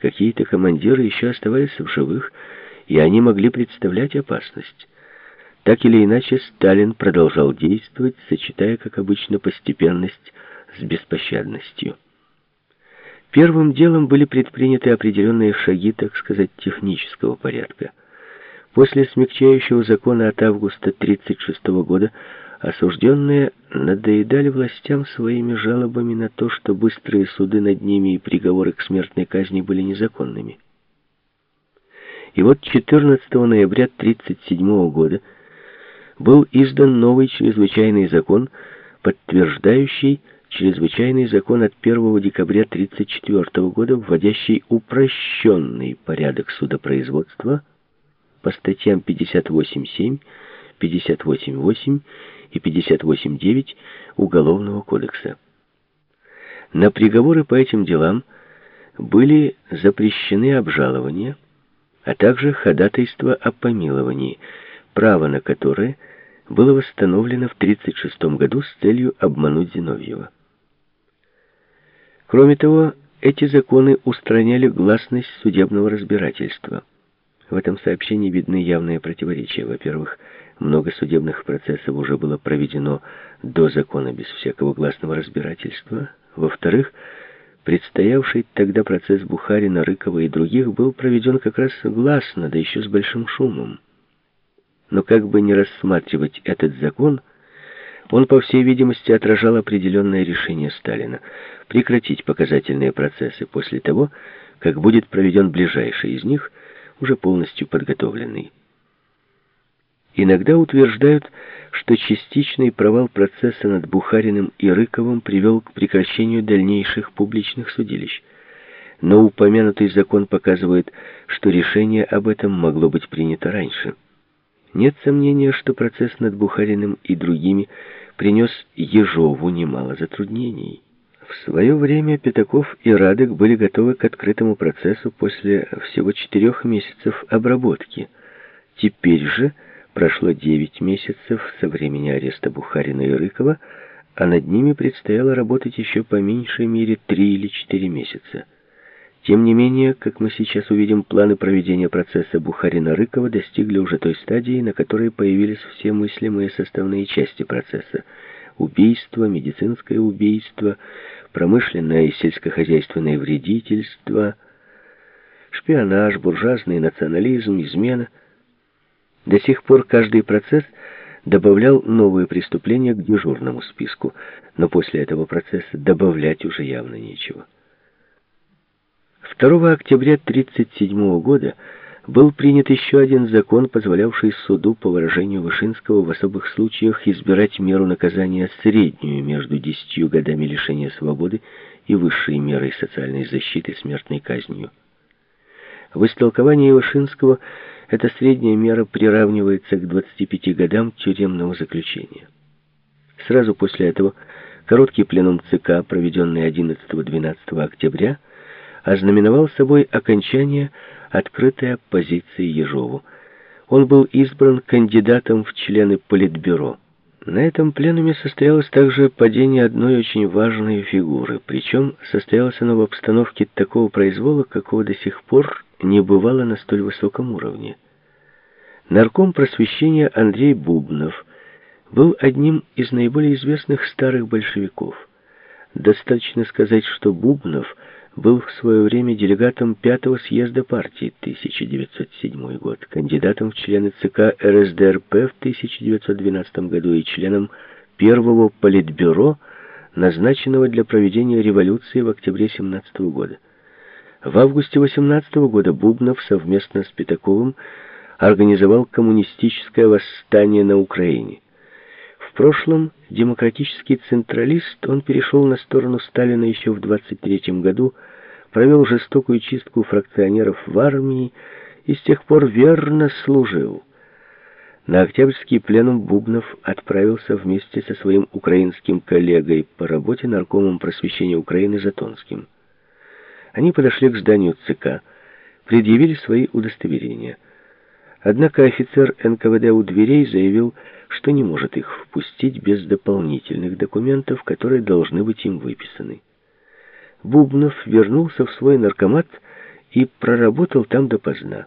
Какие-то командиры еще оставались в живых, и они могли представлять опасность. Так или иначе, Сталин продолжал действовать, сочетая, как обычно, постепенность с беспощадностью. Первым делом были предприняты определенные шаги, так сказать, технического порядка. После смягчающего закона от августа 1936 года осужденные надоедали властям своими жалобами на то, что быстрые суды над ними и приговоры к смертной казни были незаконными. И вот 14 ноября 1937 года был издан новый чрезвычайный закон, подтверждающий чрезвычайный закон от 1 декабря 1934 года, вводящий упрощенный порядок судопроизводства по статьям 58.7, 58.8 и 58.9 Уголовного кодекса. На приговоры по этим делам были запрещены обжалования, а также ходатайство о помиловании, право на которое было восстановлено в 1936 году с целью обмануть Зиновьева. Кроме того, эти законы устраняли гласность судебного разбирательства. В этом сообщении видны явные противоречия. Во-первых, много судебных процессов уже было проведено до закона без всякого гласного разбирательства. Во-вторых, предстоявший тогда процесс Бухарина, Рыкова и других был проведен как раз гласно, да еще с большим шумом. Но как бы не рассматривать этот закон, он, по всей видимости, отражал определенное решение Сталина прекратить показательные процессы после того, как будет проведен ближайший из них, уже полностью подготовленный. Иногда утверждают, что частичный провал процесса над Бухариным и Рыковым привел к прекращению дальнейших публичных судилищ. Но упомянутый закон показывает, что решение об этом могло быть принято раньше. Нет сомнения, что процесс над Бухариным и другими принес Ежову немало затруднений. В свое время Пятаков и Радек были готовы к открытому процессу после всего четырех месяцев обработки. Теперь же прошло девять месяцев со времени ареста Бухарина и Рыкова, а над ними предстояло работать еще по меньшей мере три или четыре месяца. Тем не менее, как мы сейчас увидим, планы проведения процесса Бухарина-Рыкова достигли уже той стадии, на которой появились все мыслимые составные части процесса. Убийство, медицинское убийство, промышленное и сельскохозяйственное вредительство, шпионаж, буржуазный национализм, измена. До сих пор каждый процесс добавлял новые преступления к дежурному списку, но после этого процесса добавлять уже явно нечего. 2 октября 1937 года был принят еще один закон, позволявший суду, по выражению Вышинского, в особых случаях избирать меру наказания среднюю между десятью годами лишения свободы и высшей мерой социальной защиты смертной казнью. В истолковании Вышинского эта средняя мера приравнивается к 25 годам тюремного заключения. Сразу после этого короткий пленум ЦК, проведенный 11-12 октября, ознаменовал собой окончание открытой оппозиции Ежову. Он был избран кандидатом в члены Политбюро. На этом пленуме состоялось также падение одной очень важной фигуры, причем состоялось оно в обстановке такого произвола, какого до сих пор не бывало на столь высоком уровне. Нарком просвещения Андрей Бубнов был одним из наиболее известных старых большевиков. Достаточно сказать, что Бубнов – был в свое время делегатом пятого съезда партии 1907 год, кандидатом в члены ЦК РСДРП в 1912 году и членом первого политбюро, назначенного для проведения революции в октябре 17 года. В августе 18 года Бубнов совместно с Пятаковым организовал коммунистическое восстание на Украине. В прошлом демократический централист, он перешел на сторону Сталина еще в 23 году, провел жестокую чистку фракционеров в армии и с тех пор верно служил. На Октябрьский пленум Бубнов отправился вместе со своим украинским коллегой по работе наркомом просвещения Украины Затонским. Они подошли к зданию ЦК, предъявили свои удостоверения. Однако офицер НКВД у дверей заявил, что не может их впустить без дополнительных документов, которые должны быть им выписаны. Бубнов вернулся в свой наркомат и проработал там допоздна.